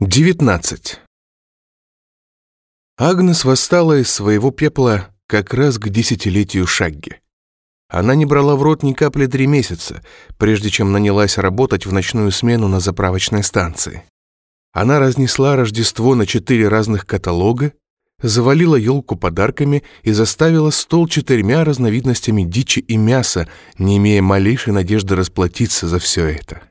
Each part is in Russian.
19. Агнес восстала из своего пепла как раз к десятилетию Шагги. Она не брала в рот ни капли три месяца, прежде чем нанялась работать в ночную смену на заправочной станции. Она разнесла Рождество на четыре разных каталога, завалила елку подарками и заставила стол четырьмя разновидностями дичи и мяса, не имея малейшей надежды расплатиться за все это.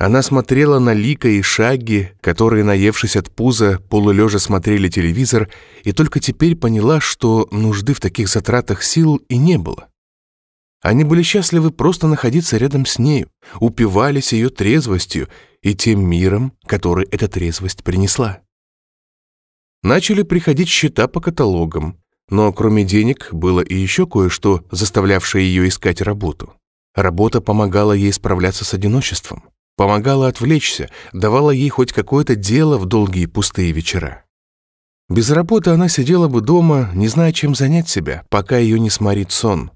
Она смотрела на Лика и Шаги, которые, наевшись от пуза, полулежа смотрели телевизор, и только теперь поняла, что нужды в таких затратах сил и не было. Они были счастливы просто находиться рядом с нею, упивались ее трезвостью и тем миром, который эта трезвость принесла. Начали приходить счета по каталогам, но кроме денег было и еще кое-что, заставлявшее ее искать работу. Работа помогала ей справляться с одиночеством помогала отвлечься, давала ей хоть какое-то дело в долгие пустые вечера. Без работы она сидела бы дома, не зная, чем занять себя, пока ее не сморит сон.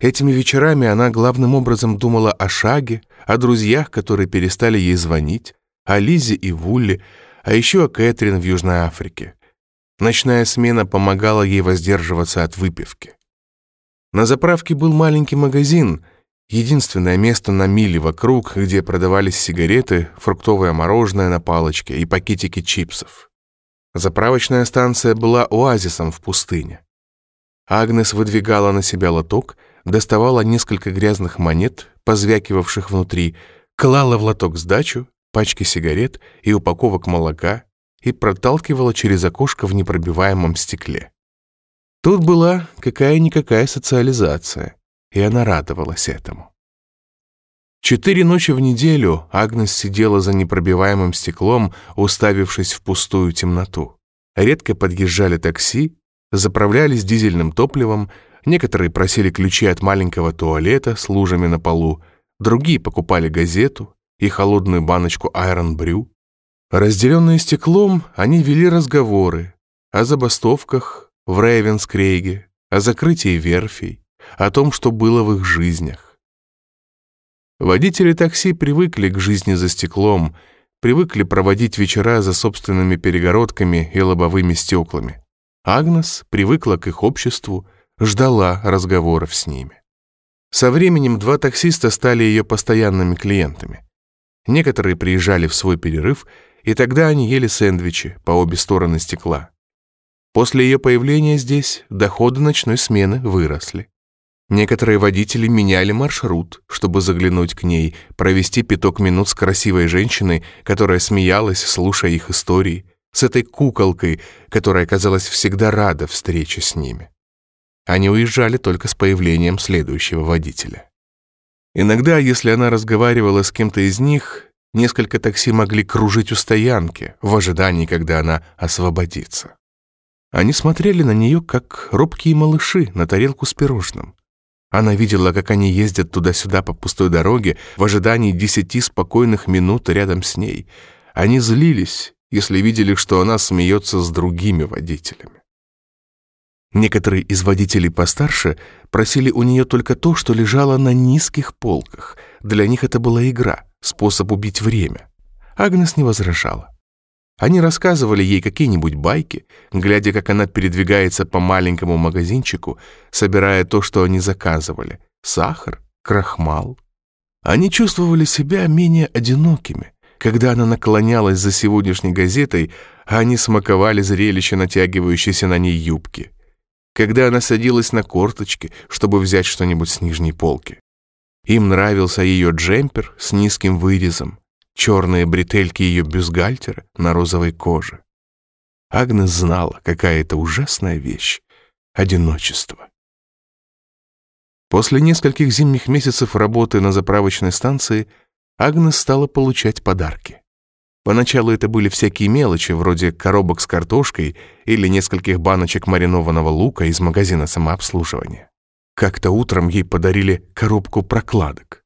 Этими вечерами она главным образом думала о Шаге, о друзьях, которые перестали ей звонить, о Лизе и Вулле, а еще о Кэтрин в Южной Африке. Ночная смена помогала ей воздерживаться от выпивки. На заправке был маленький магазин, Единственное место на миле вокруг, где продавались сигареты, фруктовое мороженое на палочке и пакетики чипсов. Заправочная станция была оазисом в пустыне. Агнес выдвигала на себя лоток, доставала несколько грязных монет, позвякивавших внутри, клала в лоток сдачу, пачки сигарет и упаковок молока и проталкивала через окошко в непробиваемом стекле. Тут была какая-никакая социализация и она радовалась этому. Четыре ночи в неделю Агнес сидела за непробиваемым стеклом, уставившись в пустую темноту. Редко подъезжали такси, заправлялись дизельным топливом, некоторые просили ключи от маленького туалета с лужами на полу, другие покупали газету и холодную баночку Iron Brew. Разделенные стеклом, они вели разговоры о забастовках в Рейвенскрейге, о закрытии верфей, о том, что было в их жизнях. Водители такси привыкли к жизни за стеклом, привыкли проводить вечера за собственными перегородками и лобовыми стеклами. Агнес привыкла к их обществу, ждала разговоров с ними. Со временем два таксиста стали ее постоянными клиентами. Некоторые приезжали в свой перерыв, и тогда они ели сэндвичи по обе стороны стекла. После ее появления здесь доходы ночной смены выросли. Некоторые водители меняли маршрут, чтобы заглянуть к ней, провести пяток минут с красивой женщиной, которая смеялась, слушая их истории, с этой куколкой, которая, казалось, всегда рада встрече с ними. Они уезжали только с появлением следующего водителя. Иногда, если она разговаривала с кем-то из них, несколько такси могли кружить у стоянки в ожидании, когда она освободится. Они смотрели на нее, как робкие малыши на тарелку с пирожным. Она видела, как они ездят туда-сюда по пустой дороге в ожидании десяти спокойных минут рядом с ней. Они злились, если видели, что она смеется с другими водителями. Некоторые из водителей постарше просили у нее только то, что лежало на низких полках. Для них это была игра, способ убить время. Агнес не возражала. Они рассказывали ей какие-нибудь байки, глядя, как она передвигается по маленькому магазинчику, собирая то, что они заказывали — сахар, крахмал. Они чувствовали себя менее одинокими, когда она наклонялась за сегодняшней газетой, а они смаковали зрелище натягивающейся на ней юбки. Когда она садилась на корточки, чтобы взять что-нибудь с нижней полки. Им нравился ее джемпер с низким вырезом, черные бретельки ее бюстгальтера на розовой коже. Агнес знала, какая это ужасная вещь — одиночество. После нескольких зимних месяцев работы на заправочной станции Агнес стала получать подарки. Поначалу это были всякие мелочи, вроде коробок с картошкой или нескольких баночек маринованного лука из магазина самообслуживания. Как-то утром ей подарили коробку прокладок.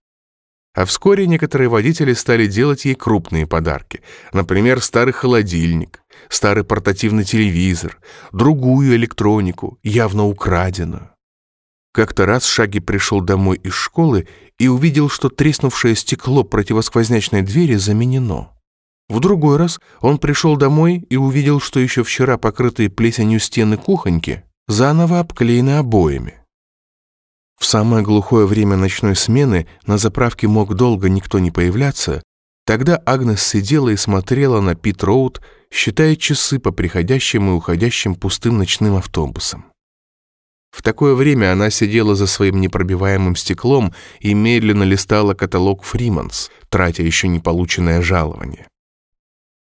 А вскоре некоторые водители стали делать ей крупные подарки. Например, старый холодильник, старый портативный телевизор, другую электронику, явно украденную. Как-то раз Шаги пришел домой из школы и увидел, что треснувшее стекло противосквознячной двери заменено. В другой раз он пришел домой и увидел, что еще вчера покрытые плесенью стены кухоньки заново обклеены обоями. В самое глухое время ночной смены на заправке мог долго никто не появляться, тогда Агнес сидела и смотрела на Пит-Роуд, считая часы по приходящим и уходящим пустым ночным автобусам. В такое время она сидела за своим непробиваемым стеклом и медленно листала каталог «Фриманс», тратя еще не полученное жалование.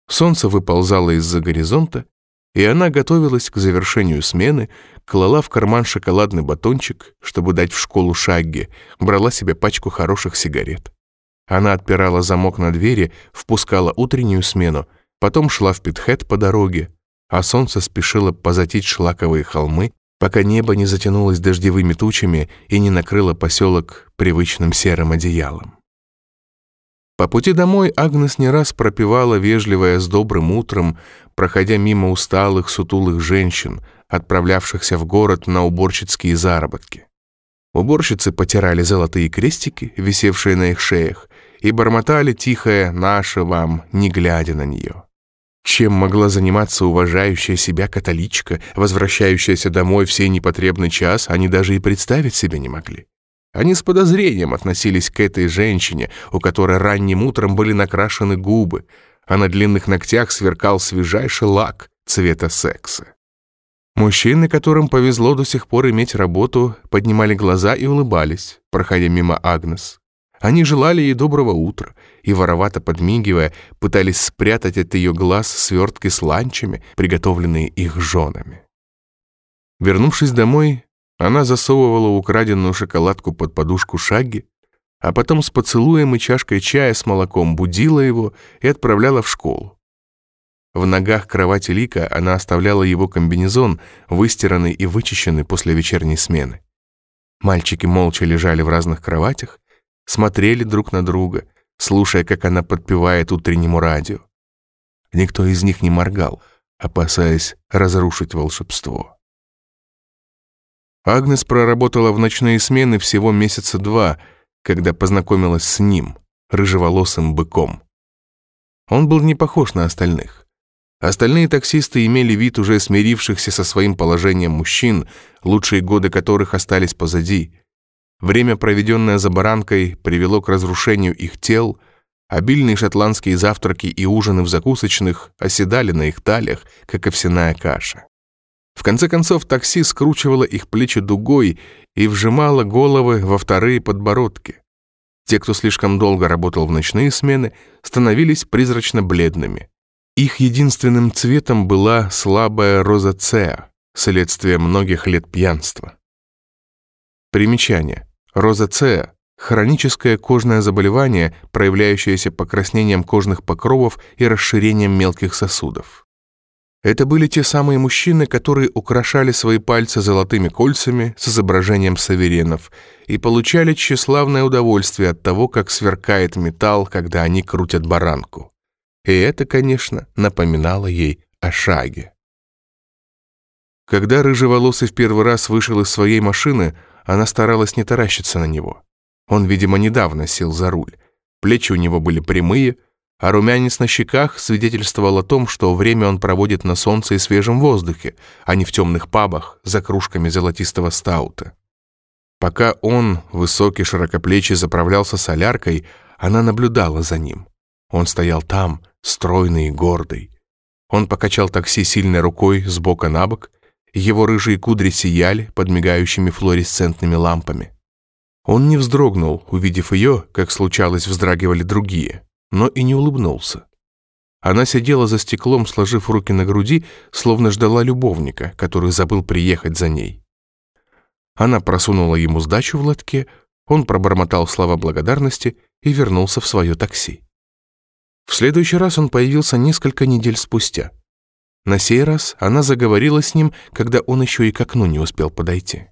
Солнце выползало из-за горизонта, и она готовилась к завершению смены, клала в карман шоколадный батончик, чтобы дать в школу Шагги, брала себе пачку хороших сигарет. Она отпирала замок на двери, впускала утреннюю смену, потом шла в Питхэт по дороге, а солнце спешило позатить шлаковые холмы, пока небо не затянулось дождевыми тучами и не накрыло поселок привычным серым одеялом. По пути домой Агнес не раз пропевала вежливое с добрым утром, проходя мимо усталых, сутулых женщин, отправлявшихся в город на уборщицкие заработки. Уборщицы потирали золотые крестики, висевшие на их шеях, и бормотали тихое «наше вам», не глядя на нее. Чем могла заниматься уважающая себя католичка, возвращающаяся домой в сей непотребный час, они даже и представить себе не могли. Они с подозрением относились к этой женщине, у которой ранним утром были накрашены губы, а на длинных ногтях сверкал свежайший лак цвета секса. Мужчины, которым повезло до сих пор иметь работу, поднимали глаза и улыбались, проходя мимо Агнес. Они желали ей доброго утра и, воровато подмигивая, пытались спрятать от ее глаз свертки с ланчами, приготовленные их женами. Вернувшись домой, она засовывала украденную шоколадку под подушку Шагги, а потом с поцелуем и чашкой чая с молоком будила его и отправляла в школу. В ногах кровати Лика она оставляла его комбинезон, выстиранный и вычищенный после вечерней смены. Мальчики молча лежали в разных кроватях, смотрели друг на друга, слушая, как она подпевает утреннему радио. Никто из них не моргал, опасаясь разрушить волшебство. Агнес проработала в ночные смены всего месяца два, когда познакомилась с ним, рыжеволосым быком. Он был не похож на остальных. Остальные таксисты имели вид уже смирившихся со своим положением мужчин, лучшие годы которых остались позади. Время, проведенное за баранкой, привело к разрушению их тел, обильные шотландские завтраки и ужины в закусочных оседали на их талиях, как овсяная каша. В конце концов, такси скручивало их плечи дугой и вжимало головы во вторые подбородки. Те, кто слишком долго работал в ночные смены, становились призрачно-бледными. Их единственным цветом была слабая розацеа, следствие многих лет пьянства. Примечание. Розацеа – хроническое кожное заболевание, проявляющееся покраснением кожных покровов и расширением мелких сосудов. Это были те самые мужчины, которые украшали свои пальцы золотыми кольцами с изображением саверенов и получали тщеславное удовольствие от того, как сверкает металл, когда они крутят баранку. И это, конечно, напоминало ей о шаге. Когда рыжеволосый в первый раз вышел из своей машины, она старалась не таращиться на него. Он, видимо, недавно сел за руль. Плечи у него были прямые, а румянец на щеках свидетельствовал о том, что время он проводит на солнце и свежем воздухе, а не в темных пабах за кружками золотистого стаута. Пока он, высокий широкоплечий, заправлялся соляркой, она наблюдала за ним. Он стоял там, стройный и гордый. Он покачал такси сильной рукой с бока на бок, его рыжие кудри сияли под мигающими флуоресцентными лампами. Он не вздрогнул, увидев ее, как случалось вздрагивали другие но и не улыбнулся. Она сидела за стеклом, сложив руки на груди, словно ждала любовника, который забыл приехать за ней. Она просунула ему сдачу в лотке, он пробормотал слова благодарности и вернулся в свое такси. В следующий раз он появился несколько недель спустя. На сей раз она заговорила с ним, когда он еще и к окну не успел подойти.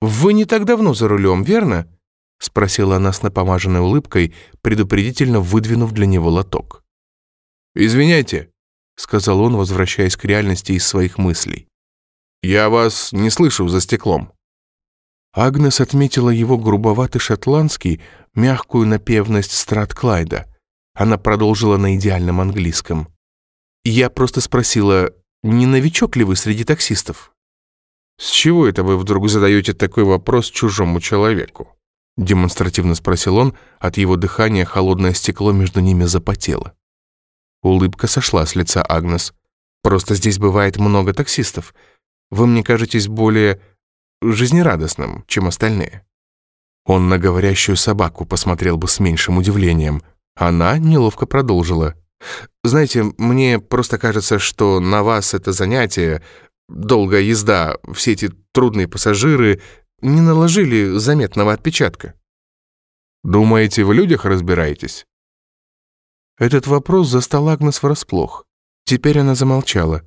«Вы не так давно за рулем, верно?» — спросила она с напомаженной улыбкой, предупредительно выдвинув для него лоток. «Извиняйте», — сказал он, возвращаясь к реальности из своих мыслей. «Я вас не слышу за стеклом». Агнес отметила его грубоватый шотландский, мягкую напевность Страт Клайда. Она продолжила на идеальном английском. «Я просто спросила, не новичок ли вы среди таксистов?» «С чего это вы вдруг задаете такой вопрос чужому человеку?» Демонстративно спросил он, от его дыхания холодное стекло между ними запотело. Улыбка сошла с лица Агнес. «Просто здесь бывает много таксистов. Вы мне кажетесь более жизнерадостным, чем остальные». Он на говорящую собаку посмотрел бы с меньшим удивлением. Она неловко продолжила. «Знаете, мне просто кажется, что на вас это занятие, долгая езда, все эти трудные пассажиры не наложили заметного отпечатка». «Думаете, в людях разбираетесь?» Этот вопрос застал Агнес врасплох. Теперь она замолчала.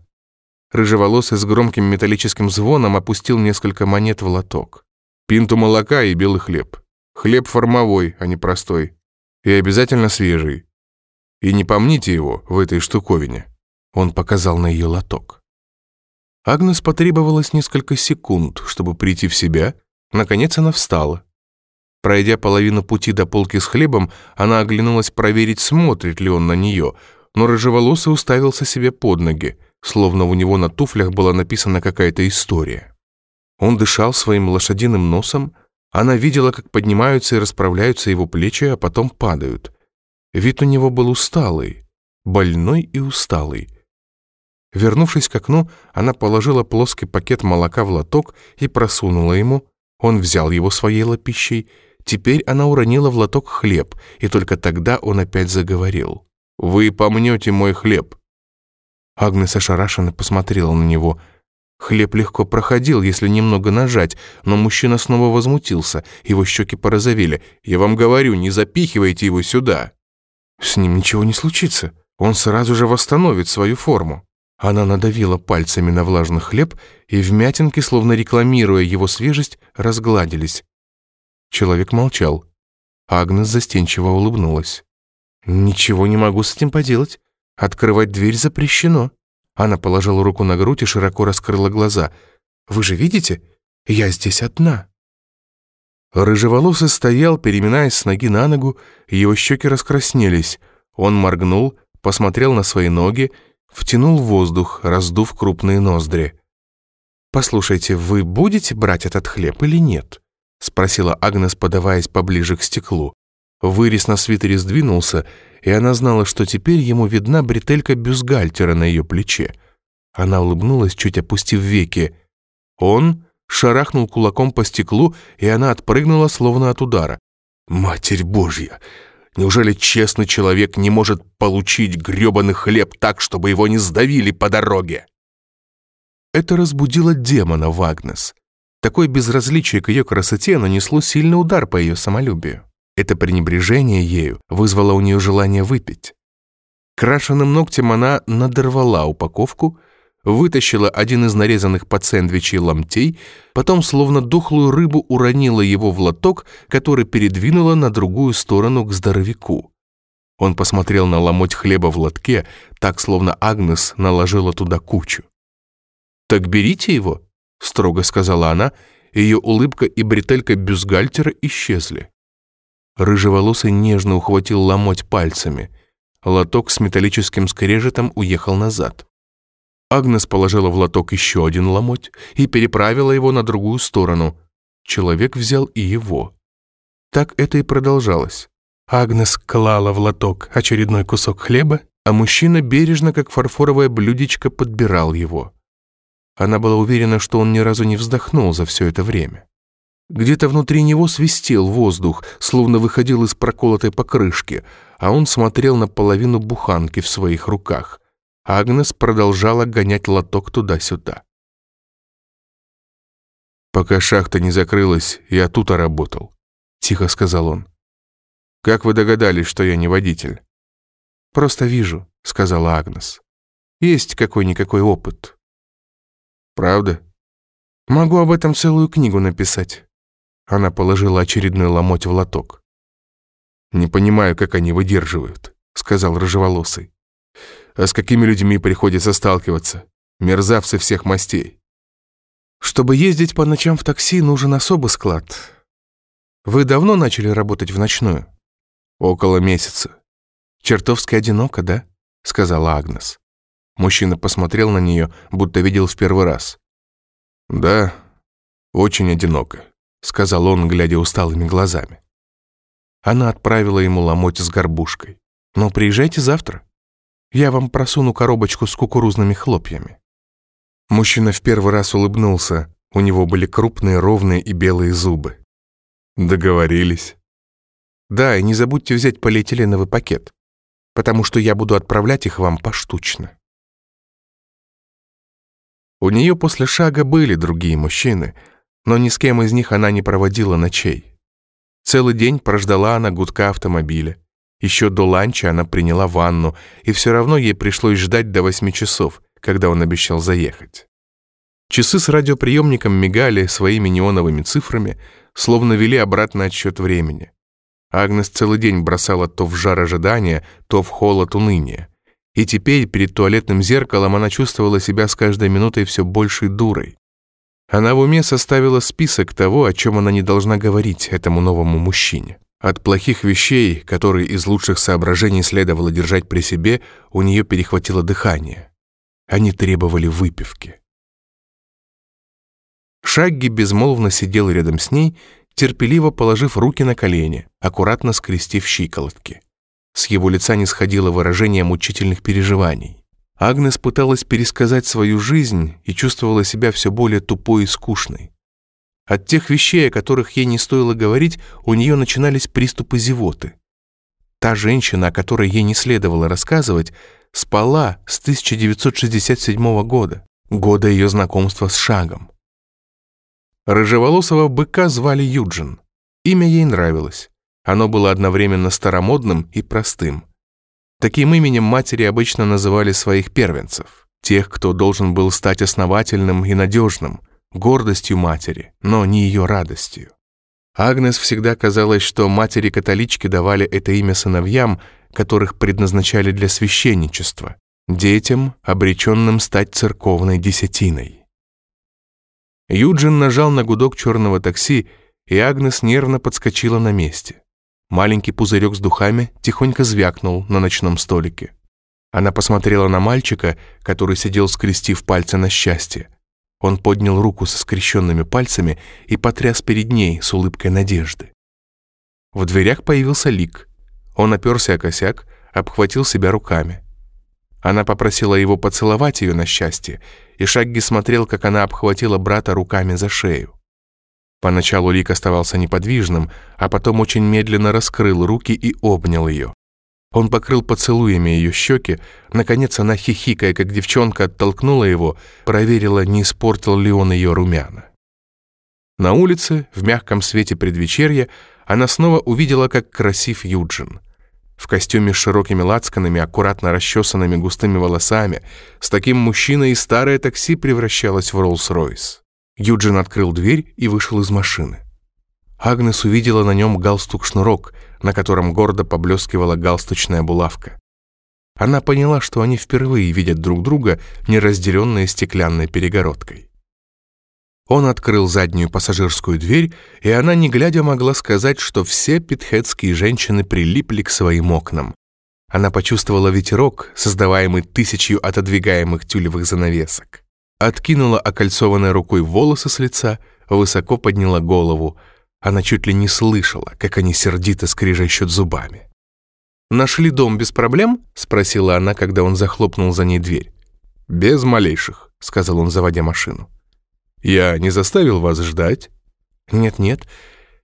Рыжеволосый с громким металлическим звоном опустил несколько монет в лоток. Пинту молока и белый хлеб. Хлеб формовой, а не простой. И обязательно свежий. И не помните его в этой штуковине. Он показал на ее лоток. Агнес потребовалось несколько секунд, чтобы прийти в себя. Наконец она встала. Пройдя половину пути до полки с хлебом, она оглянулась проверить, смотрит ли он на нее, но рыжеволосый уставился себе под ноги, словно у него на туфлях была написана какая-то история. Он дышал своим лошадиным носом, она видела, как поднимаются и расправляются его плечи, а потом падают. Вид у него был усталый, больной и усталый. Вернувшись к окну, она положила плоский пакет молока в лоток и просунула ему. Он взял его своей лапищей Теперь она уронила в лоток хлеб, и только тогда он опять заговорил. «Вы помнете мой хлеб». Агнес ошарашенно посмотрела на него. Хлеб легко проходил, если немного нажать, но мужчина снова возмутился, его щеки порозовели. «Я вам говорю, не запихивайте его сюда». «С ним ничего не случится, он сразу же восстановит свою форму». Она надавила пальцами на влажный хлеб, и вмятинки, словно рекламируя его свежесть, разгладились. Человек молчал. Агнес застенчиво улыбнулась. «Ничего не могу с этим поделать. Открывать дверь запрещено». Она положила руку на грудь и широко раскрыла глаза. «Вы же видите? Я здесь одна». Рыжеволосый стоял, переминаясь с ноги на ногу, его щеки раскраснелись. Он моргнул, посмотрел на свои ноги, втянул воздух, раздув крупные ноздри. «Послушайте, вы будете брать этот хлеб или нет?» — спросила Агнес, подаваясь поближе к стеклу. Вырез на свитере сдвинулся, и она знала, что теперь ему видна бретелька бюстгальтера на ее плече. Она улыбнулась, чуть опустив веки. Он шарахнул кулаком по стеклу, и она отпрыгнула, словно от удара. «Матерь Божья! Неужели честный человек не может получить грёбаный хлеб так, чтобы его не сдавили по дороге?» Это разбудило демона в Агнес. Такое безразличие к ее красоте нанесло сильный удар по ее самолюбию. Это пренебрежение ею вызвало у нее желание выпить. Крашенным ногтем она надорвала упаковку, вытащила один из нарезанных под сэндвичей ломтей, потом, словно духлую рыбу, уронила его в лоток, который передвинула на другую сторону к здоровяку. Он посмотрел на ломоть хлеба в лотке, так, словно Агнес наложила туда кучу. «Так берите его», строго сказала она, ее улыбка и бретелька бюстгальтера исчезли. Рыжеволосый нежно ухватил ломоть пальцами. Лоток с металлическим скрежетом уехал назад. Агнес положила в лоток еще один ломоть и переправила его на другую сторону. Человек взял и его. Так это и продолжалось. Агнес клала в лоток очередной кусок хлеба, а мужчина бережно, как фарфоровое блюдечко, подбирал его. Она была уверена, что он ни разу не вздохнул за все это время. Где-то внутри него свистел воздух, словно выходил из проколотой покрышки, а он смотрел на половину буханки в своих руках. Агнес продолжала гонять лоток туда-сюда. «Пока шахта не закрылась, я тут работал», — тихо сказал он. «Как вы догадались, что я не водитель?» «Просто вижу», — сказала Агнес. «Есть какой-никакой опыт. Правда? Могу об этом целую книгу написать. Она положила очередной ломоть в лоток. «Не понимаю, как они выдерживают», — сказал рыжеволосый. «А с какими людьми приходится сталкиваться? Мерзавцы всех мастей». «Чтобы ездить по ночам в такси, нужен особый склад. Вы давно начали работать в ночную?» «Около месяца. «Чертовски одиноко, да?» — сказала Агнес. Мужчина посмотрел на нее, будто видел в первый раз. «Да, очень одиноко», — сказал он, глядя усталыми глазами. Она отправила ему ломоть с горбушкой. «Но приезжайте завтра. Я вам просуну коробочку с кукурузными хлопьями». Мужчина в первый раз улыбнулся. У него были крупные, ровные и белые зубы. «Договорились». «Да, и не забудьте взять полиэтиленовый пакет, потому что я буду отправлять их вам поштучно». У нее после шага были другие мужчины, но ни с кем из них она не проводила ночей. Целый день прождала она гудка автомобиля. Еще до ланча она приняла ванну, и все равно ей пришлось ждать до восьми часов, когда он обещал заехать. Часы с радиоприемником мигали своими неоновыми цифрами, словно вели обратный отсчет времени. Агнес целый день бросала то в жар ожидания, то в холод уныния. И теперь перед туалетным зеркалом она чувствовала себя с каждой минутой все большей дурой. Она в уме составила список того, о чем она не должна говорить этому новому мужчине. От плохих вещей, которые из лучших соображений следовало держать при себе, у нее перехватило дыхание. Они требовали выпивки. Шагги безмолвно сидел рядом с ней, терпеливо положив руки на колени, аккуратно скрестив щиколотки. С его лица не сходило выражение мучительных переживаний. Агнес пыталась пересказать свою жизнь и чувствовала себя все более тупой и скучной. От тех вещей, о которых ей не стоило говорить, у нее начинались приступы зевоты. Та женщина, о которой ей не следовало рассказывать, спала с 1967 года, года ее знакомства с Шагом. Рыжеволосого быка звали Юджин. Имя ей нравилось. Оно было одновременно старомодным и простым. Таким именем матери обычно называли своих первенцев, тех, кто должен был стать основательным и надежным, гордостью матери, но не ее радостью. Агнес всегда казалось, что матери-католички давали это имя сыновьям, которых предназначали для священничества, детям, обреченным стать церковной десятиной. Юджин нажал на гудок черного такси, и Агнес нервно подскочила на месте. Маленький пузырек с духами тихонько звякнул на ночном столике. Она посмотрела на мальчика, который сидел, скрестив пальцы на счастье. Он поднял руку со скрещенными пальцами и потряс перед ней с улыбкой надежды. В дверях появился Лик. Он оперся о косяк, обхватил себя руками. Она попросила его поцеловать ее на счастье, и Шагги смотрел, как она обхватила брата руками за шею. Поначалу Лик оставался неподвижным, а потом очень медленно раскрыл руки и обнял ее. Он покрыл поцелуями ее щеки, наконец она, хихикая, как девчонка, оттолкнула его, проверила, не испортил ли он ее румяна. На улице, в мягком свете предвечерья, она снова увидела, как красив Юджин. В костюме с широкими лацканами, аккуратно расчесанными густыми волосами, с таким мужчиной старое такси превращалось в Роллс-Ройс. Юджин открыл дверь и вышел из машины. Агнес увидела на нем галстук-шнурок, на котором гордо поблескивала галстучная булавка. Она поняла, что они впервые видят друг друга, неразделенные стеклянной перегородкой. Он открыл заднюю пассажирскую дверь, и она, не глядя, могла сказать, что все питхедские женщины прилипли к своим окнам. Она почувствовала ветерок, создаваемый тысячью отодвигаемых тюлевых занавесок откинула окольцованной рукой волосы с лица, высоко подняла голову. Она чуть ли не слышала, как они сердито скрежещут зубами. «Нашли дом без проблем?» — спросила она, когда он захлопнул за ней дверь. «Без малейших», — сказал он, заводя машину. «Я не заставил вас ждать?» «Нет-нет.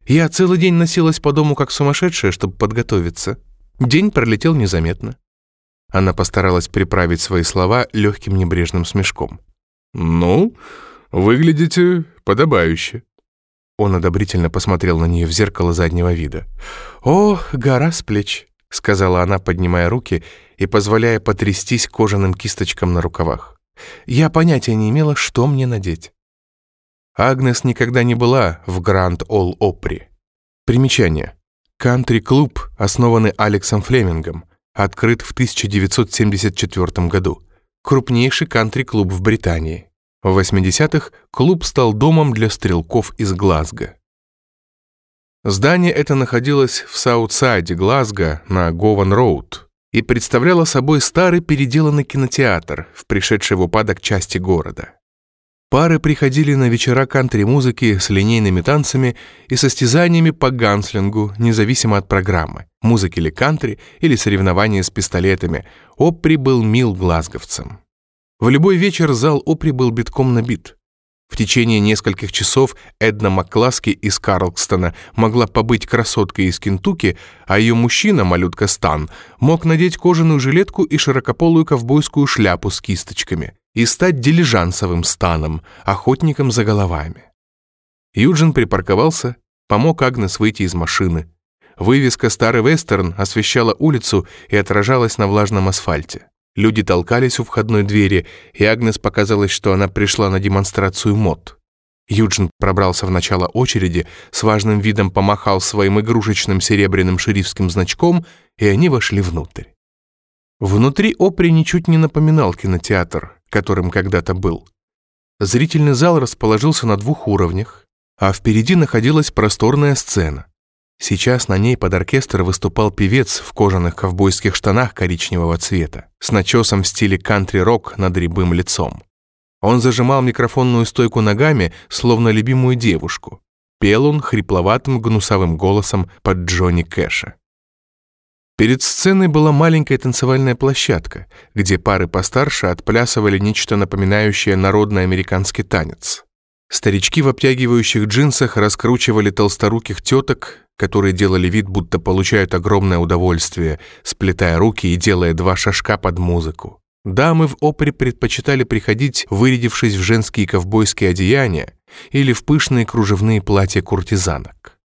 Я целый день носилась по дому как сумасшедшая, чтобы подготовиться. День пролетел незаметно». Она постаралась приправить свои слова легким небрежным смешком. «Ну, выглядите подобающе». Он одобрительно посмотрел на нее в зеркало заднего вида. «О, гора с плеч», — сказала она, поднимая руки и позволяя потрястись кожаным кисточкам на рукавах. «Я понятия не имела, что мне надеть». Агнес никогда не была в Гранд Ол Опри. Примечание. Кантри-клуб, основанный Алексом Флемингом, открыт в 1974 году крупнейший кантри-клуб в Британии. В 80-х клуб стал домом для стрелков из Глазго. Здание это находилось в Саутсайде Глазго на Гован-Роуд. и представляла собой старый переделанный кинотеатр в пришедшей в упадок части города. Пары приходили на вечера кантри-музыки с линейными танцами и состязаниями по ганслингу, независимо от программы, музыки или кантри, или соревнования с пистолетами. Опри был мил глазговцам. В любой вечер зал Опри был битком набит. В течение нескольких часов Эдна Маккласки из Карлкстона могла побыть красоткой из Кентукки, а ее мужчина, малютка Стан, мог надеть кожаную жилетку и широкополую ковбойскую шляпу с кисточками и стать дилижансовым станом, охотником за головами. Юджин припарковался, помог Агнес выйти из машины. Вывеска «Старый Вестерн» освещала улицу и отражалась на влажном асфальте. Люди толкались у входной двери, и Агнес показалось, что она пришла на демонстрацию мод. Юджин пробрался в начало очереди, с важным видом помахал своим игрушечным серебряным шерифским значком, и они вошли внутрь. Внутри Опри ничуть не напоминал кинотеатр, которым когда-то был. Зрительный зал расположился на двух уровнях, а впереди находилась просторная сцена. Сейчас на ней под оркестр выступал певец в кожаных ковбойских штанах коричневого цвета, с начесом в стиле кантри-рок над рябым лицом. Он зажимал микрофонную стойку ногами, словно любимую девушку. Пел он хрипловатым гнусавым голосом под Джонни Кэша. Перед сценой была маленькая танцевальная площадка, где пары постарше отплясывали нечто напоминающее народный американский танец. Старички в обтягивающих джинсах раскручивали толсторуких теток, которые делали вид, будто получают огромное удовольствие, сплетая руки и делая два шажка под музыку. Дамы в опере предпочитали приходить, вырядившись в женские ковбойские одеяния или в пышные кружевные платья куртизанок.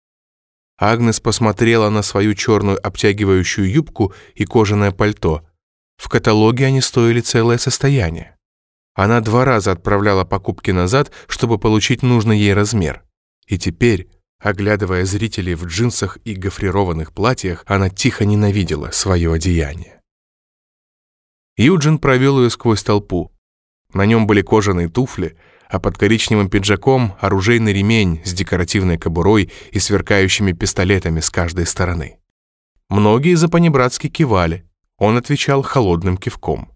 Агнес посмотрела на свою черную обтягивающую юбку и кожаное пальто. В каталоге они стоили целое состояние. Она два раза отправляла покупки назад, чтобы получить нужный ей размер. И теперь, оглядывая зрителей в джинсах и гофрированных платьях, она тихо ненавидела свое одеяние. Юджин провел ее сквозь толпу. На нем были кожаные туфли — а под коричневым пиджаком оружейный ремень с декоративной кобурой и сверкающими пистолетами с каждой стороны. Многие за-понебратски кивали, он отвечал холодным кивком.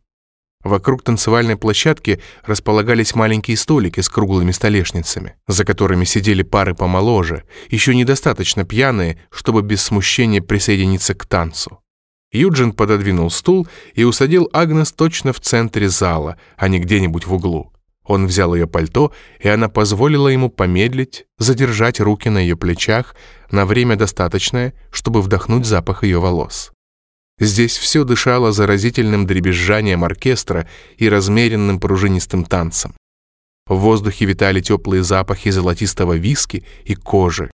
Вокруг танцевальной площадки располагались маленькие столики с круглыми столешницами, за которыми сидели пары помоложе, еще недостаточно пьяные, чтобы без смущения присоединиться к танцу. Юджин пододвинул стул и усадил Агнес точно в центре зала, а не где-нибудь в углу. Он взял ее пальто, и она позволила ему помедлить, задержать руки на ее плечах на время достаточное, чтобы вдохнуть запах ее волос. Здесь все дышало заразительным дребезжанием оркестра и размеренным пружинистым танцем. В воздухе витали теплые запахи золотистого виски и кожи.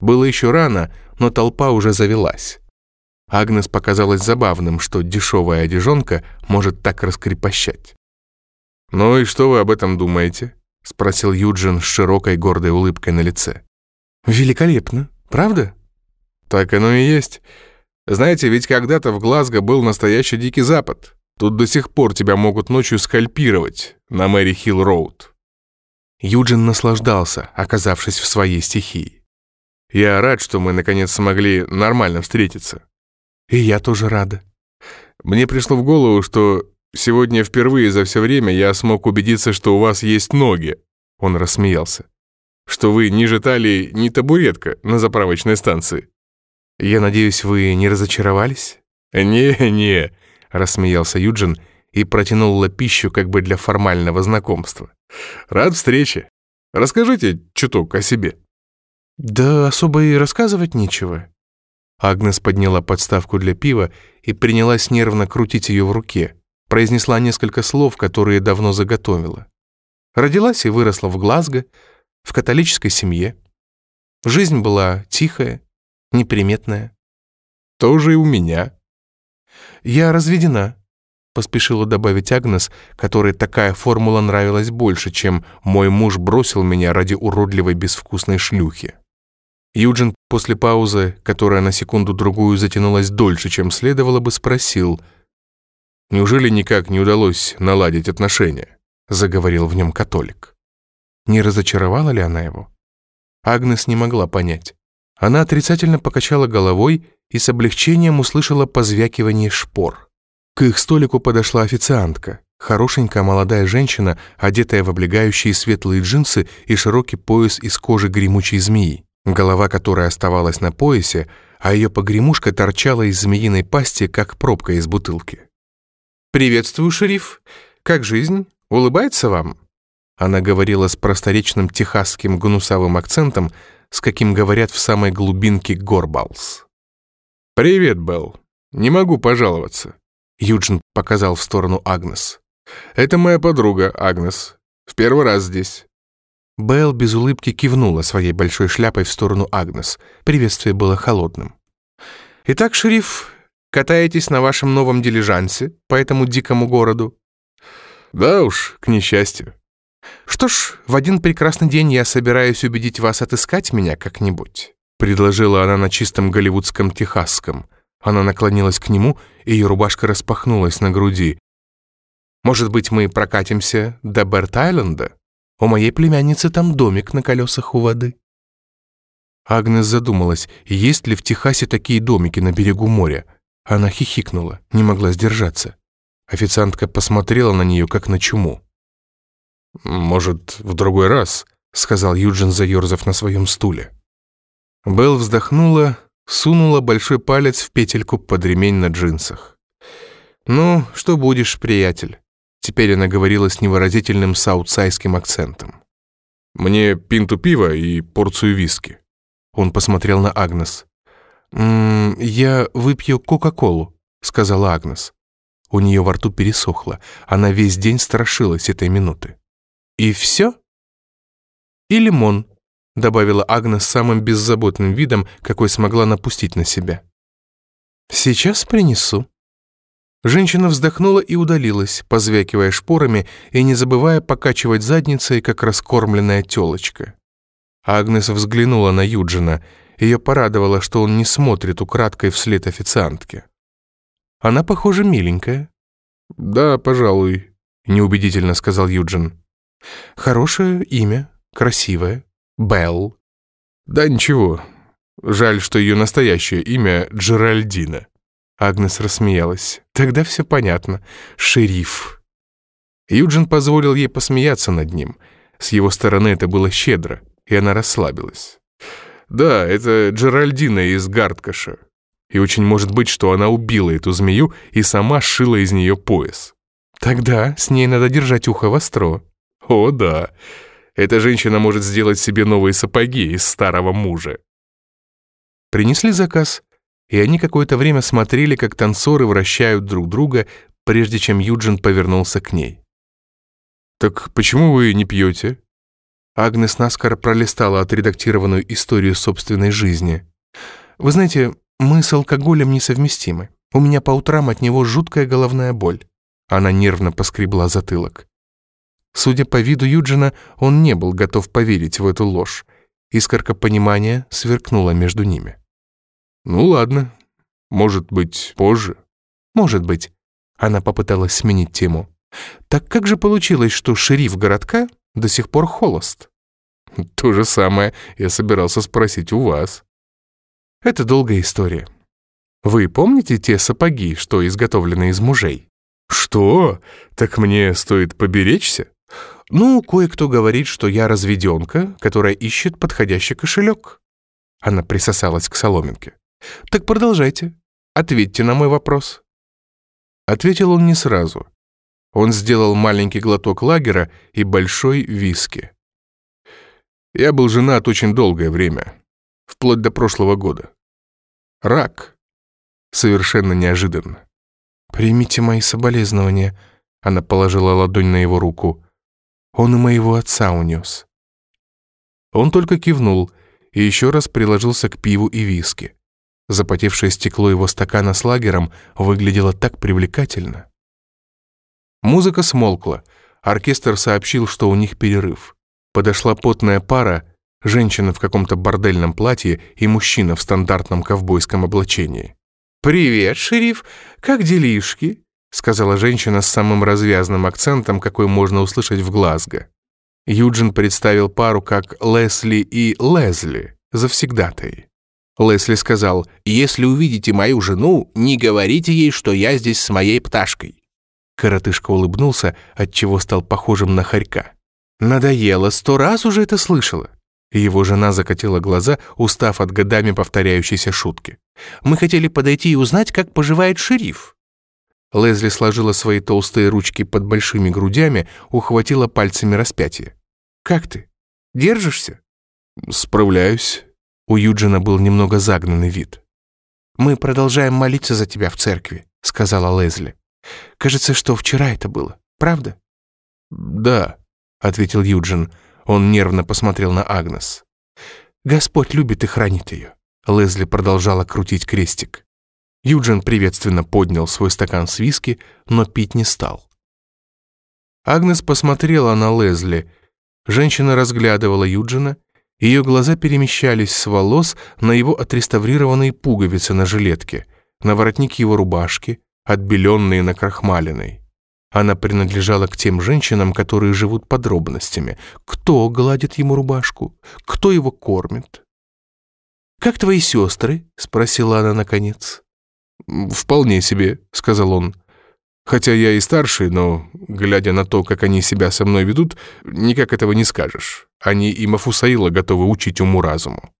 Было еще рано, но толпа уже завелась. Агнес показалось забавным, что дешевая одежонка может так раскрепощать. «Ну и что вы об этом думаете?» — спросил Юджин с широкой гордой улыбкой на лице. «Великолепно, правда?» «Так оно и есть. Знаете, ведь когда-то в Глазго был настоящий Дикий Запад. Тут до сих пор тебя могут ночью скальпировать на Мэри Хилл Роуд». Юджин наслаждался, оказавшись в своей стихии. «Я рад, что мы наконец смогли нормально встретиться». «И я тоже рада». Мне пришло в голову, что Сегодня впервые за все время я смог убедиться, что у вас есть ноги». Он рассмеялся. «Что вы ниже талии не табуретка на заправочной станции». «Я надеюсь, вы не разочаровались?» «Не-не», — рассмеялся Юджин и протянул лапищу как бы для формального знакомства. «Рад встрече. Расскажите чуток о себе». «Да особо и рассказывать нечего». Агнес подняла подставку для пива и принялась нервно крутить ее в руке произнесла несколько слов, которые давно заготовила. Родилась и выросла в Глазго, в католической семье. Жизнь была тихая, неприметная. Тоже и у меня. Я разведена, поспешила добавить Агнес, которой такая формула нравилась больше, чем «мой муж бросил меня ради уродливой безвкусной шлюхи». Юджин после паузы, которая на секунду-другую затянулась дольше, чем следовало бы, спросил — Неужели никак не удалось наладить отношения?» — заговорил в нем католик. Не разочаровала ли она его? Агнес не могла понять. Она отрицательно покачала головой и с облегчением услышала позвякивание шпор. К их столику подошла официантка, хорошенькая молодая женщина, одетая в облегающие светлые джинсы и широкий пояс из кожи гремучей змеи, голова которой оставалась на поясе, а ее погремушка торчала из змеиной пасти, как пробка из бутылки. «Приветствую, шериф. Как жизнь? Улыбается вам?» Она говорила с просторечным техасским гнусавым акцентом, с каким говорят в самой глубинке Горбалс. «Привет, Белл. Не могу пожаловаться», — Юджин показал в сторону Агнес. «Это моя подруга, Агнес. В первый раз здесь». Белл без улыбки кивнула своей большой шляпой в сторону Агнес. Приветствие было холодным. «Итак, шериф, катаетесь на вашем новом дилижансе по этому дикому городу?» «Да уж, к несчастью». «Что ж, в один прекрасный день я собираюсь убедить вас отыскать меня как-нибудь», предложила она на чистом голливудском техасском. Она наклонилась к нему, и ее рубашка распахнулась на груди. «Может быть, мы прокатимся до Берт-Айленда? У моей племянницы там домик на колесах у воды». Агнес задумалась, есть ли в Техасе такие домики на берегу моря. Она хихикнула, не могла сдержаться. Официантка посмотрела на нее, как на чуму. «Может, в другой раз?» — сказал Юджин, заерзав на своем стуле. Белл вздохнула, сунула большой палец в петельку под ремень на джинсах. «Ну, что будешь, приятель?» Теперь она говорила с невыразительным саутсайским акцентом. «Мне пинту пива и порцию виски». Он посмотрел на Агнес. «М -м, «Я выпью Кока-Колу», — сказала Агнес. У нее во рту пересохло. Она весь день страшилась этой минуты. «И все?» «И лимон», — добавила Агнес самым беззаботным видом, какой смогла напустить на себя. «Сейчас принесу». Женщина вздохнула и удалилась, позвякивая шпорами и не забывая покачивать задницей, как раскормленная телочка. Агнес взглянула на Юджина. Ее порадовало, что он не смотрит украдкой вслед официантке. «Она, похоже, миленькая». «Да, пожалуй», — неубедительно сказал Юджин. Хорошее имя, красивое. Белл. Да ничего. Жаль, что ее настоящее имя Джеральдина. Агнес рассмеялась. Тогда все понятно. Шериф. Юджин позволил ей посмеяться над ним. С его стороны это было щедро, и она расслабилась. Да, это Джеральдина из Гардкаша. И очень может быть, что она убила эту змею и сама сшила из нее пояс. Тогда с ней надо держать ухо востро. О, да. Эта женщина может сделать себе новые сапоги из старого мужа. Принесли заказ, и они какое-то время смотрели, как танцоры вращают друг друга, прежде чем Юджин повернулся к ней. «Так почему вы не пьете?» Агнес наскоро пролистала отредактированную историю собственной жизни. «Вы знаете, мы с алкоголем несовместимы. У меня по утрам от него жуткая головная боль». Она нервно поскребла затылок. Судя по виду Юджина, он не был готов поверить в эту ложь. Искорка понимания сверкнула между ними. «Ну ладно. Может быть, позже?» «Может быть». Она попыталась сменить тему. «Так как же получилось, что шериф городка до сих пор холост?» «То же самое я собирался спросить у вас». «Это долгая история. Вы помните те сапоги, что изготовлены из мужей?» «Что? Так мне стоит поберечься?» Ну, кое-кто говорит, что я разведенка, которая ищет подходящий кошелек. Она присосалась к соломинке. Так продолжайте. Ответьте на мой вопрос. Ответил он не сразу. Он сделал маленький глоток лагера и большой виски. Я был женат очень долгое время, вплоть до прошлого года. Рак. Совершенно неожиданно. «Примите мои соболезнования», — она положила ладонь на его руку. Он и моего отца унес». Он только кивнул и еще раз приложился к пиву и виски. Запотевшее стекло его стакана с лагером выглядело так привлекательно. Музыка смолкла. Оркестр сообщил, что у них перерыв. Подошла потная пара, женщина в каком-то бордельном платье и мужчина в стандартном ковбойском облачении. «Привет, шериф! Как делишки?» — сказала женщина с самым развязным акцентом, какой можно услышать в Глазго. Юджин представил пару как Лесли и Лезли, завсегдатай. Лесли сказал, «Если увидите мою жену, не говорите ей, что я здесь с моей пташкой». Коротышка улыбнулся, отчего стал похожим на хорька. «Надоело, сто раз уже это слышала». Его жена закатила глаза, устав от годами повторяющейся шутки. «Мы хотели подойти и узнать, как поживает шериф». Лезли сложила свои толстые ручки под большими грудями, ухватила пальцами распятие. «Как ты? Держишься?» «Справляюсь». У Юджина был немного загнанный вид. «Мы продолжаем молиться за тебя в церкви», — сказала Лезли. «Кажется, что вчера это было, правда?» «Да», — ответил Юджин. Он нервно посмотрел на Агнес. «Господь любит и хранит ее», — Лезли продолжала крутить крестик. Юджин приветственно поднял свой стакан с виски, но пить не стал. Агнес посмотрела на Лезли. Женщина разглядывала Юджина, ее глаза перемещались с волос на его отреставрированные пуговицы на жилетке, на воротник его рубашки, отбеленные накрахмаленной. Она принадлежала к тем женщинам, которые живут подробностями. Кто гладит ему рубашку? Кто его кормит? «Как твои сестры?» — спросила она наконец. «Вполне себе», — сказал он. «Хотя я и старший, но, глядя на то, как они себя со мной ведут, никак этого не скажешь. Они и Мафусаила готовы учить уму-разуму».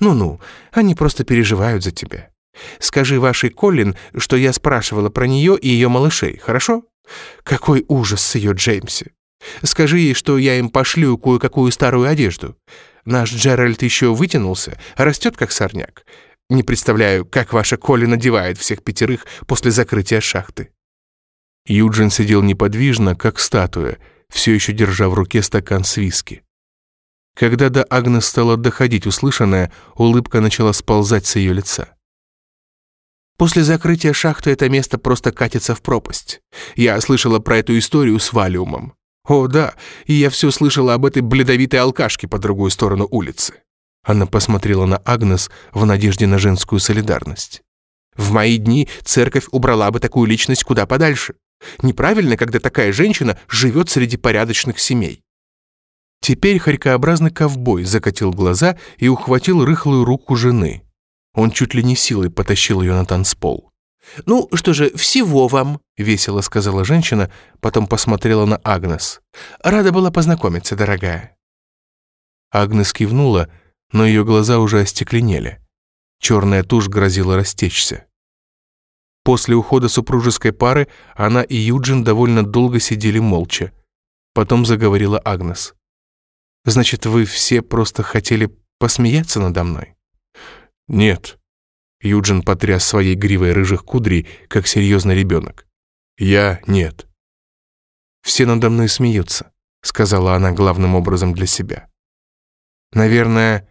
«Ну-ну, они просто переживают за тебя. Скажи вашей Коллин, что я спрашивала про нее и ее малышей, хорошо? Какой ужас с ее Джеймси. Скажи ей, что я им пошлю кое-какую старую одежду. Наш Джеральд еще вытянулся, растет как сорняк. Не представляю, как ваша Колин надевает всех пятерых после закрытия шахты». Юджин сидел неподвижно, как статуя, все еще держа в руке стакан с виски. Когда до Агнес стало доходить услышанное, улыбка начала сползать с ее лица. После закрытия шахты это место просто катится в пропасть. Я слышала про эту историю с Валиумом. О, да, и я все слышала об этой бледовитой алкашке по другую сторону улицы. Она посмотрела на Агнес в надежде на женскую солидарность. В мои дни церковь убрала бы такую личность куда подальше. Неправильно, когда такая женщина живет среди порядочных семей. Теперь хорькообразный ковбой закатил глаза и ухватил рыхлую руку жены. Он чуть ли не силой потащил ее на танцпол. «Ну, что же, всего вам», — весело сказала женщина, потом посмотрела на Агнес. «Рада была познакомиться, дорогая». Агнес кивнула, но ее глаза уже остекленели. Черная тушь грозила растечься. После ухода супружеской пары она и Юджин довольно долго сидели молча. Потом заговорила Агнес. «Значит, вы все просто хотели посмеяться надо мной?» «Нет». Юджин потряс своей гривой рыжих кудрей, как серьезный ребенок. «Я нет». «Все надо мной смеются», — сказала она главным образом для себя. «Наверное,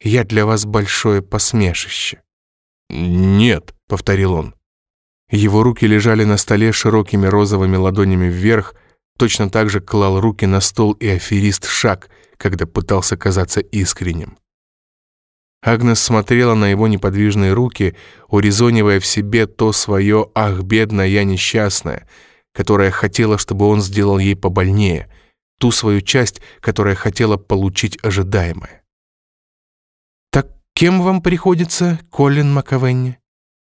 я для вас большое посмешище». «Нет», — повторил он. Его руки лежали на столе широкими розовыми ладонями вверх, точно так же клал руки на стол и аферист Шаг, когда пытался казаться искренним. Агнес смотрела на его неподвижные руки, урезонивая в себе то свое «ах, бедная я несчастная», которая хотела, чтобы он сделал ей побольнее, ту свою часть, которая хотела получить ожидаемое. «Так кем вам приходится, Колин Макавенни?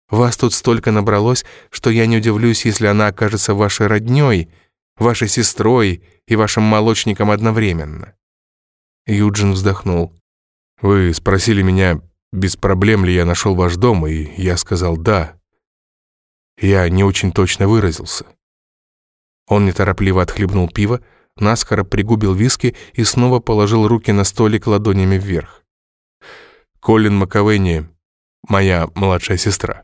Вас тут столько набралось, что я не удивлюсь, если она окажется вашей роднёй, вашей сестрой и вашим молочником одновременно». Юджин вздохнул. Вы спросили меня, без проблем ли я нашел ваш дом, и я сказал «да». Я не очень точно выразился. Он неторопливо отхлебнул пиво, наскоро пригубил виски и снова положил руки на столик ладонями вверх. Колин Маковенни, моя младшая сестра.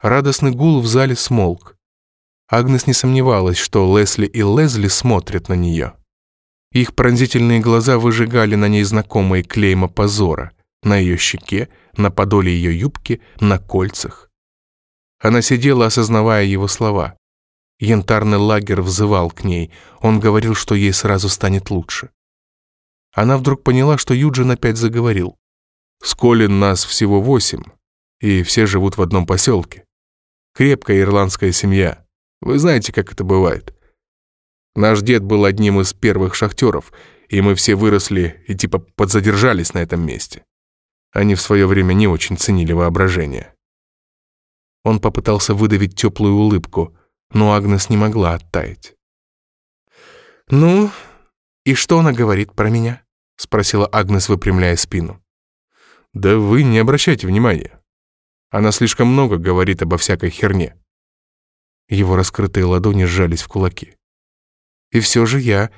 Радостный гул в зале смолк. Агнес не сомневалась, что Лесли и Лезли смотрят на нее. Их пронзительные глаза выжигали на ней знакомые клейма позора, на ее щеке, на подоле ее юбки, на кольцах. Она сидела, осознавая его слова. Янтарный лагерь взывал к ней, он говорил, что ей сразу станет лучше. Она вдруг поняла, что Юджин опять заговорил. «С Колин нас всего восемь, и все живут в одном поселке. Крепкая ирландская семья. Вы знаете, как это бывает. Наш дед был одним из первых шахтеров, и мы все выросли и типа подзадержались на этом месте. Они в свое время не очень ценили воображение. Он попытался выдавить теплую улыбку, но Агнес не могла оттаять. «Ну, и что она говорит про меня?» — спросила Агнес, выпрямляя спину. «Да вы не обращайте внимания. Она слишком много говорит обо всякой херне». Его раскрытые ладони сжались в кулаки. «И все же я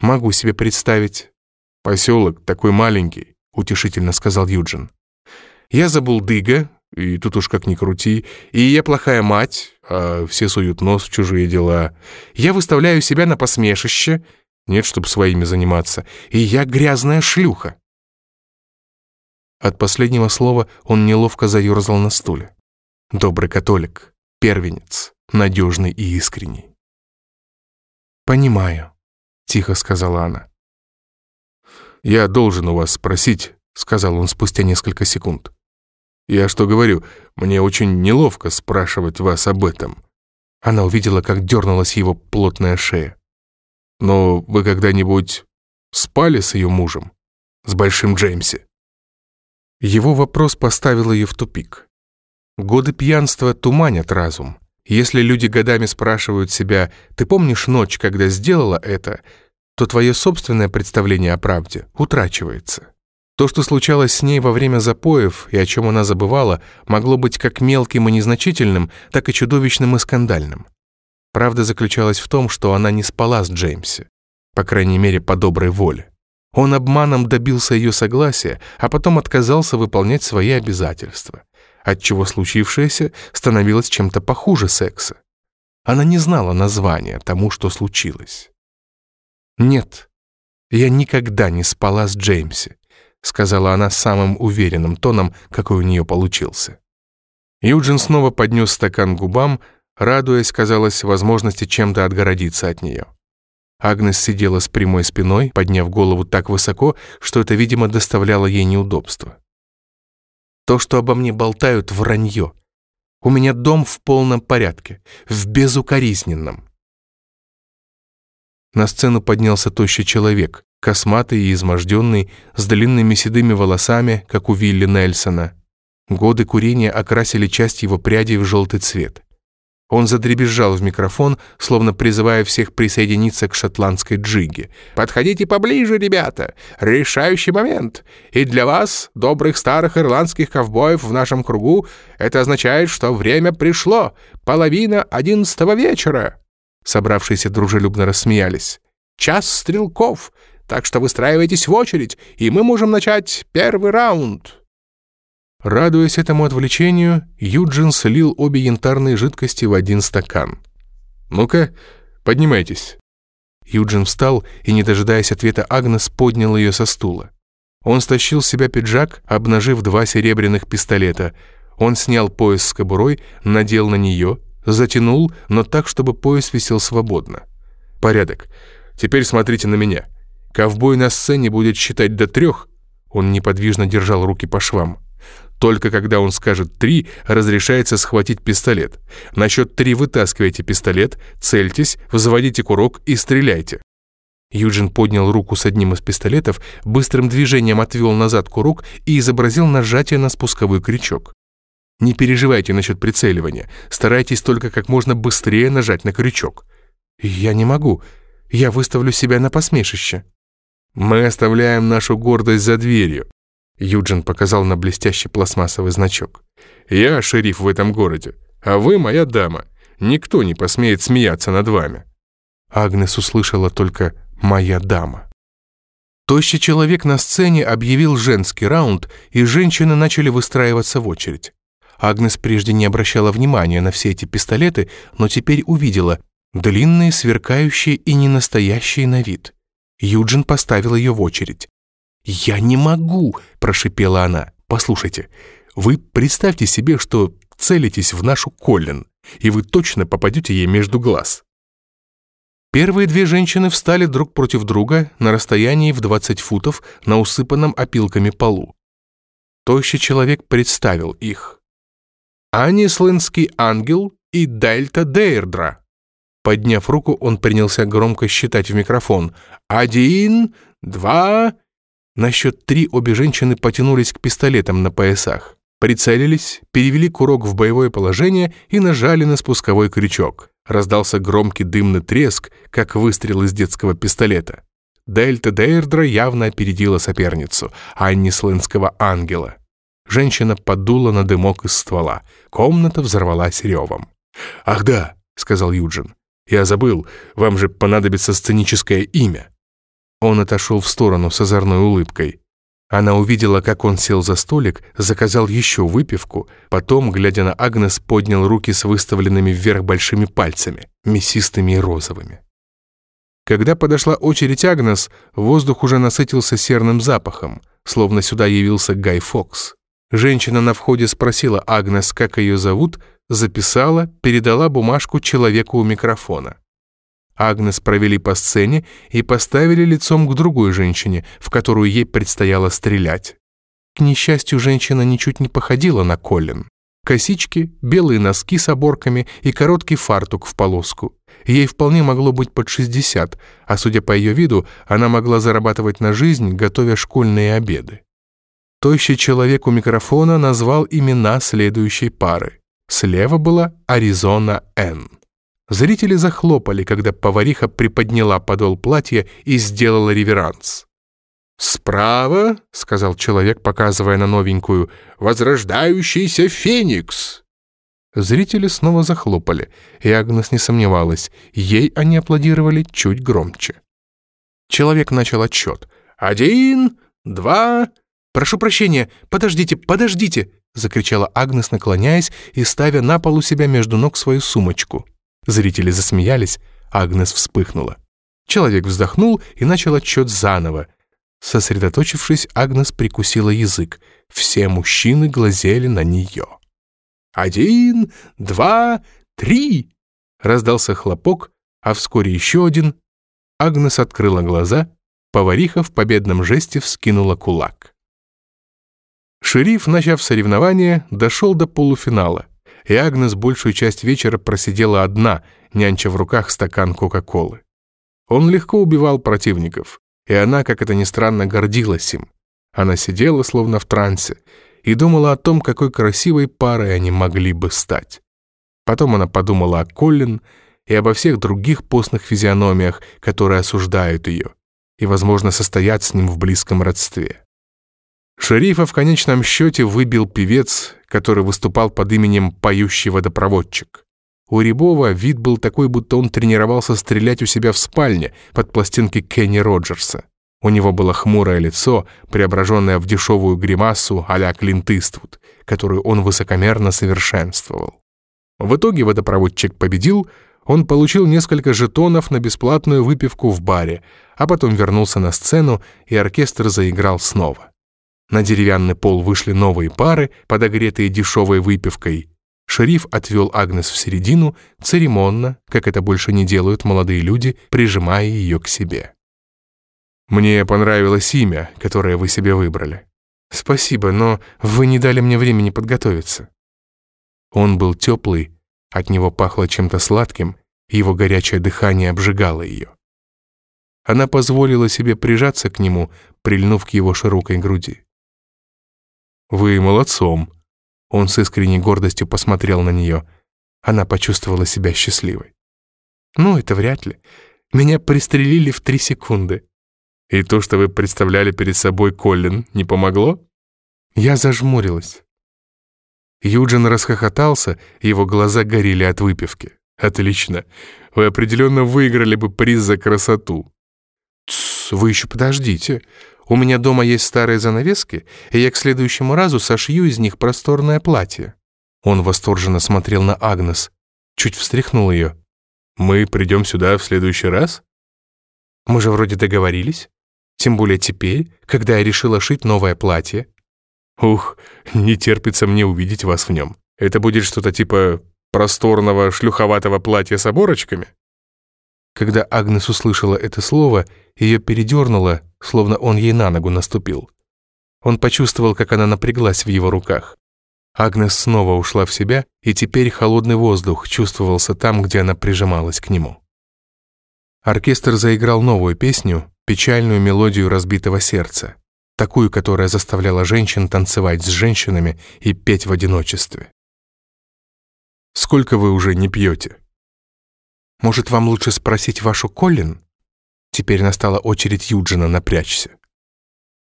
могу себе представить...» «Поселок такой маленький», — утешительно сказал Юджин. «Я забулдыга, и тут уж как ни крути, и я плохая мать, а все суют нос в чужие дела. Я выставляю себя на посмешище, нет, чтобы своими заниматься, и я грязная шлюха». От последнего слова он неловко заерзал на стуле. Добрый католик, первенец, надежный и искренний. «Понимаю», — тихо сказала она. «Я должен у вас спросить», — сказал он спустя несколько секунд. «Я что говорю, мне очень неловко спрашивать вас об этом». Она увидела, как дернулась его плотная шея. «Но вы когда-нибудь спали с ее мужем? С Большим Джеймси?» Его вопрос поставил ее в тупик. Годы пьянства туманят разум. Если люди годами спрашивают себя «Ты помнишь ночь, когда сделала это?», то твое собственное представление о правде утрачивается. То, что случалось с ней во время запоев и о чем она забывала, могло быть как мелким и незначительным, так и чудовищным и скандальным. Правда заключалась в том, что она не спала с Джеймси, по крайней мере, по доброй воле. Он обманом добился ее согласия, а потом отказался выполнять свои обязательства, отчего случившееся становилось чем-то похуже секса. Она не знала названия тому, что случилось. «Нет, я никогда не спала с Джеймси», сказала она самым уверенным тоном, какой у нее получился. Юджин снова поднес стакан к губам, радуясь, казалось, возможности чем-то отгородиться от нее. Агнес сидела с прямой спиной, подняв голову так высоко, что это, видимо, доставляло ей неудобства. «То, что обо мне болтают, вранье. У меня дом в полном порядке, в безукоризненном. На сцену поднялся тощий человек, косматый и изможденный, с длинными седыми волосами, как у Вилли Нельсона. Годы курения окрасили часть его прядей в желтый цвет. Он задребезжал в микрофон, словно призывая всех присоединиться к шотландской джиге. «Подходите поближе, ребята! Решающий момент! И для вас, добрых старых ирландских ковбоев в нашем кругу, это означает, что время пришло! Половина одиннадцатого вечера!» Собравшиеся дружелюбно рассмеялись. «Час стрелков, так что выстраивайтесь в очередь, и мы можем начать первый раунд». Радуясь этому отвлечению, Юджин слил обе янтарные жидкости в один стакан. «Ну-ка, поднимайтесь». Юджин встал и, не дожидаясь ответа Агнес, поднял ее со стула. Он стащил с себя пиджак, обнажив два серебряных пистолета. Он снял пояс с кобурой, надел на нее, Затянул, но так, чтобы пояс висел свободно. Порядок. Теперь смотрите на меня. Ковбой на сцене будет считать до трех. Он неподвижно держал руки по швам. Только когда он скажет «три», разрешается схватить пистолет. На счет три вытаскивайте пистолет, цельтесь, взводите курок и стреляйте. Юджин поднял руку с одним из пистолетов, быстрым движением отвел назад курок и изобразил нажатие на спусковой крючок. Не переживайте насчет прицеливания. Старайтесь только как можно быстрее нажать на крючок. Я не могу. Я выставлю себя на посмешище. Мы оставляем нашу гордость за дверью. Юджин показал на блестящий пластмассовый значок. Я шериф в этом городе, а вы моя дама. Никто не посмеет смеяться над вами. Агнес услышала только «моя дама». Тощий человек на сцене объявил женский раунд, и женщины начали выстраиваться в очередь. Агнес прежде не обращала внимания на все эти пистолеты, но теперь увидела длинные, сверкающие и ненастоящие на вид. Юджин поставил ее в очередь. «Я не могу!» – прошипела она. «Послушайте, вы представьте себе, что целитесь в нашу Коллин, и вы точно попадете ей между глаз». Первые две женщины встали друг против друга на расстоянии в 20 футов на усыпанном опилками полу. Тощий человек представил их. Анислинский ангел и Дельта Дейрдра. Подняв руку, он принялся громко считать в микрофон. «Один, два...» На счет три обе женщины потянулись к пистолетам на поясах. Прицелились, перевели курок в боевое положение и нажали на спусковой крючок. Раздался громкий дымный треск, как выстрел из детского пистолета. Дельта Дейрдра явно опередила соперницу, Анни Слынского ангела. Женщина подула на дымок из ствола. Комната взорвалась ревом. «Ах да», — сказал Юджин, — «я забыл, вам же понадобится сценическое имя». Он отошел в сторону с озорной улыбкой. Она увидела, как он сел за столик, заказал еще выпивку, потом, глядя на Агнес, поднял руки с выставленными вверх большими пальцами, мясистыми и розовыми. Когда подошла очередь Агнес, воздух уже насытился серным запахом, словно сюда явился Гай Фокс. Женщина на входе спросила Агнес, как ее зовут, записала, передала бумажку человеку у микрофона. Агнес провели по сцене и поставили лицом к другой женщине, в которую ей предстояло стрелять. К несчастью, женщина ничуть не походила на Коллин. Косички, белые носки с оборками и короткий фартук в полоску. Ей вполне могло быть под 60, а судя по ее виду, она могла зарабатывать на жизнь, готовя школьные обеды. Тощий человек у микрофона назвал имена следующей пары. Слева была Аризона Н. Зрители захлопали, когда повариха приподняла подол платья и сделала реверанс. «Справа», — сказал человек, показывая на новенькую, — «возрождающийся феникс». Зрители снова захлопали, и Агнес не сомневалась, ей они аплодировали чуть громче. Человек начал отсчет. «Один, два...» «Прошу прощения, подождите, подождите!» — закричала Агнес, наклоняясь и ставя на пол у себя между ног свою сумочку. Зрители засмеялись, Агнес вспыхнула. Человек вздохнул и начал отчет заново. Сосредоточившись, Агнес прикусила язык. Все мужчины глазели на нее. «Один, два, три!» Раздался хлопок, а вскоре еще один. Агнес открыла глаза, повариха в победном жесте вскинула кулак. Шериф, начав соревнование, дошел до полуфинала, и Агнес большую часть вечера просидела одна, нянча в руках стакан Кока-Колы. Он легко убивал противников, и она, как это ни странно, гордилась им. Она сидела, словно в трансе, и думала о том, какой красивой парой они могли бы стать. Потом она подумала о Коллин и обо всех других постных физиономиях, которые осуждают ее, и, возможно, состоят с ним в близком родстве. Шерифа в конечном счете выбил певец, который выступал под именем «Поющий водопроводчик». У Рябова вид был такой, будто он тренировался стрелять у себя в спальне под пластинки Кенни Роджерса. У него было хмурое лицо, преображенное в дешевую гримасу а-ля Клинт Иствуд, которую он высокомерно совершенствовал. В итоге водопроводчик победил, он получил несколько жетонов на бесплатную выпивку в баре, а потом вернулся на сцену, и оркестр заиграл снова. На деревянный пол вышли новые пары, подогретые дешевой выпивкой. Шериф отвел Агнес в середину, церемонно, как это больше не делают молодые люди, прижимая ее к себе. «Мне понравилось имя, которое вы себе выбрали». «Спасибо, но вы не дали мне времени подготовиться». Он был теплый, от него пахло чем-то сладким, его горячее дыхание обжигало ее. Она позволила себе прижаться к нему, прильнув к его широкой груди. «Вы молодцом». Он с искренней гордостью посмотрел на нее. Она почувствовала себя счастливой. «Ну, это вряд ли. Меня пристрелили в три секунды». «И то, что вы представляли перед собой Коллин, не помогло?» Я зажмурилась. Юджин расхохотался, его глаза горели от выпивки. «Отлично. Вы определенно выиграли бы приз за красоту». «Тссс, вы еще подождите. У меня дома есть старые занавески, и я к следующему разу сошью из них просторное платье». Он восторженно смотрел на Агнес, чуть встряхнул ее. «Мы придем сюда в следующий раз?» «Мы же вроде договорились. Тем более теперь, когда я решила шить новое платье». «Ух, не терпится мне увидеть вас в нем. Это будет что-то типа просторного шлюховатого платья с оборочками?» Когда Агнес услышала это слово, ее передернуло, словно он ей на ногу наступил. Он почувствовал, как она напряглась в его руках. Агнес снова ушла в себя, и теперь холодный воздух чувствовался там, где она прижималась к нему. Оркестр заиграл новую песню, печальную мелодию разбитого сердца. такую, которая заставляла женщин танцевать с женщинами и петь в одиночестве. «Сколько вы уже не пьете?» «Может, вам лучше спросить вашу Коллин?» Теперь настала очередь Юджина напрячься.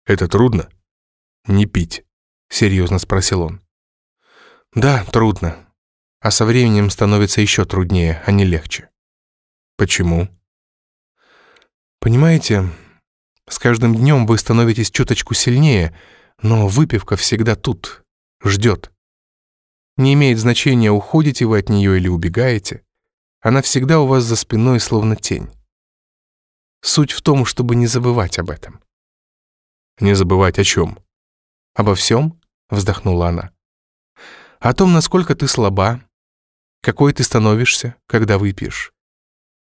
«Это трудно?» «Не пить», — серьезно спросил он. «Да, трудно. А со временем становится еще труднее, а не легче». «Почему?» «Понимаете, с каждым днем вы становитесь чуточку сильнее, но выпивка всегда тут, ждет. Не имеет значения, уходите вы от нее или убегаете. Она всегда у вас за спиной, словно тень. Суть в том, чтобы не забывать об этом. Не забывать о чем? Обо всем? Вздохнула она. О том, насколько ты слаба, какой ты становишься, когда выпьешь.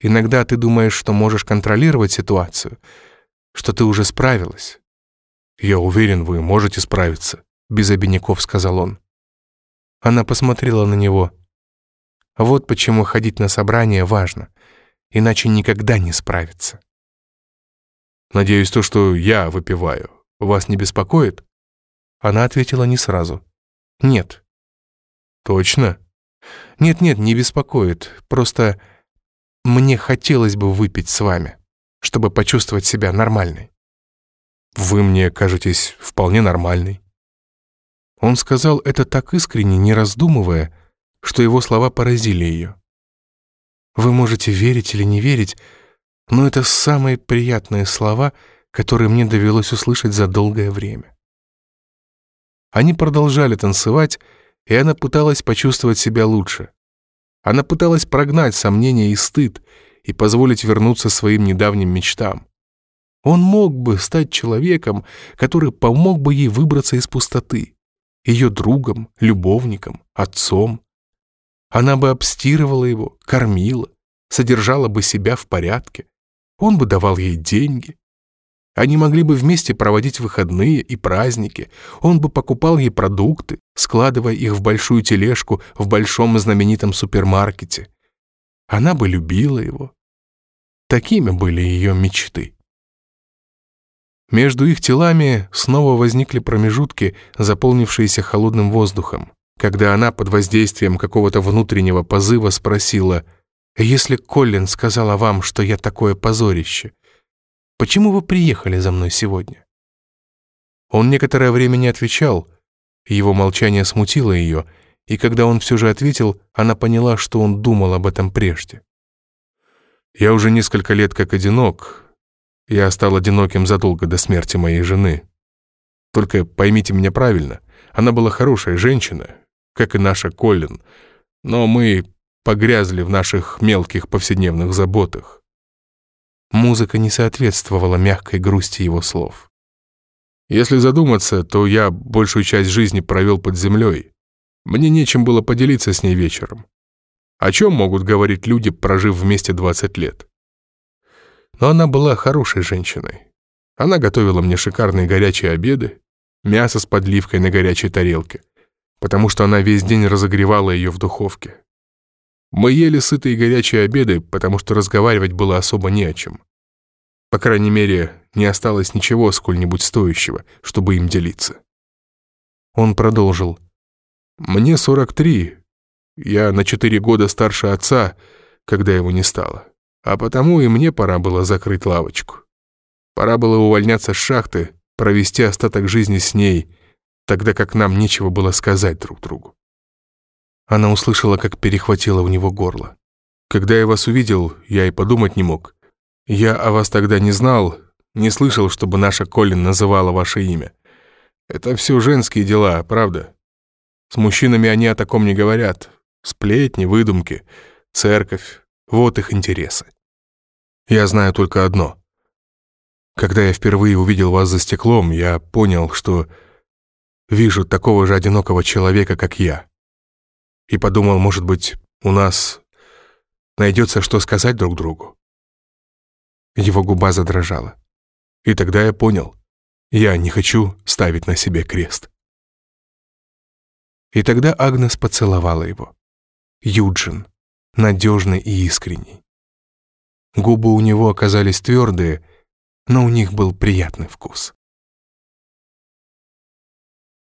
Иногда ты думаешь, что можешь контролировать ситуацию, что ты уже справилась. «Я уверен, вы можете справиться», — без обиняков сказал он. Она посмотрела на него. Вот почему ходить на собрание важно, иначе никогда не справиться. «Надеюсь, то, что я выпиваю, вас не беспокоит?» Она ответила не сразу. «Нет». «Точно?» «Нет-нет, не беспокоит. Просто мне хотелось бы выпить с вами, чтобы почувствовать себя нормальной». «Вы мне кажетесь вполне нормальной». Он сказал это так искренне, не раздумывая, что его слова поразили ее. Вы можете верить или не верить, но это самые приятные слова, которые мне довелось услышать за долгое время. Они продолжали танцевать, и она пыталась почувствовать себя лучше. Она пыталась прогнать сомнения и стыд и позволить вернуться своим недавним мечтам. Он мог бы стать человеком, который помог бы ей выбраться из пустоты, ее другом, любовником, отцом. Она бы обстирывала его, кормила, содержала бы себя в порядке. Он бы давал ей деньги. Они могли бы вместе проводить выходные и праздники. Он бы покупал ей продукты, складывая их в большую тележку в большом знаменитом супермаркете. Она бы любила его. Такими были ее мечты. Между их телами снова возникли промежутки, заполнившиеся холодным воздухом, когда она под воздействием какого-то внутреннего позыва спросила «Если Коллин сказала вам, что я такое позорище, почему вы приехали за мной сегодня?» Он некоторое время не отвечал, его молчание смутило ее, и когда он все же ответил, она поняла, что он думал об этом прежде. «Я уже несколько лет как одинок, я стал одиноким задолго до смерти моей жены. Только поймите меня правильно, она была хорошая женщина, как и наша Коллин, но мы погрязли в наших мелких повседневных заботах. Музыка не соответствовала мягкой грусти его слов. Если задуматься, то я большую часть жизни провел под землей. Мне нечем было поделиться с ней вечером. О чем могут говорить люди, прожив вместе 20 лет? Но она была хорошей женщиной. Она готовила мне шикарные горячие обеды, мясо с подливкой на горячей тарелке, потому что она весь день разогревала ее в духовке. Мы ели сытые горячие обеды, потому что разговаривать было особо не о чем. По крайней мере, не осталось ничего сколь-нибудь стоящего, чтобы им делиться. Он продолжил. «Мне 43. Я на 4 года старше отца, когда его не стало. А потому и мне пора было закрыть лавочку. Пора было увольняться с шахты, провести остаток жизни с ней, тогда как нам нечего было сказать друг другу. Она услышала, как перехватило у него горло. «Когда я вас увидел, я и подумать не мог. Я о вас тогда не знал, не слышал, чтобы наша Колин называла ваше имя. Это все женские дела, правда? С мужчинами они о таком не говорят. Сплетни, выдумки, церковь — вот их интересы. Я знаю только одно. Когда я впервые увидел вас за стеклом, я понял, что вижу такого же одинокого человека, как я. И подумал, может быть, у нас найдется что сказать друг другу. Его губа задрожала. И тогда я понял, я не хочу ставить на себе крест. И тогда Агнес поцеловала его. Юджин, надежный и искренний. Губы у него оказались твердые, но у них был приятный вкус.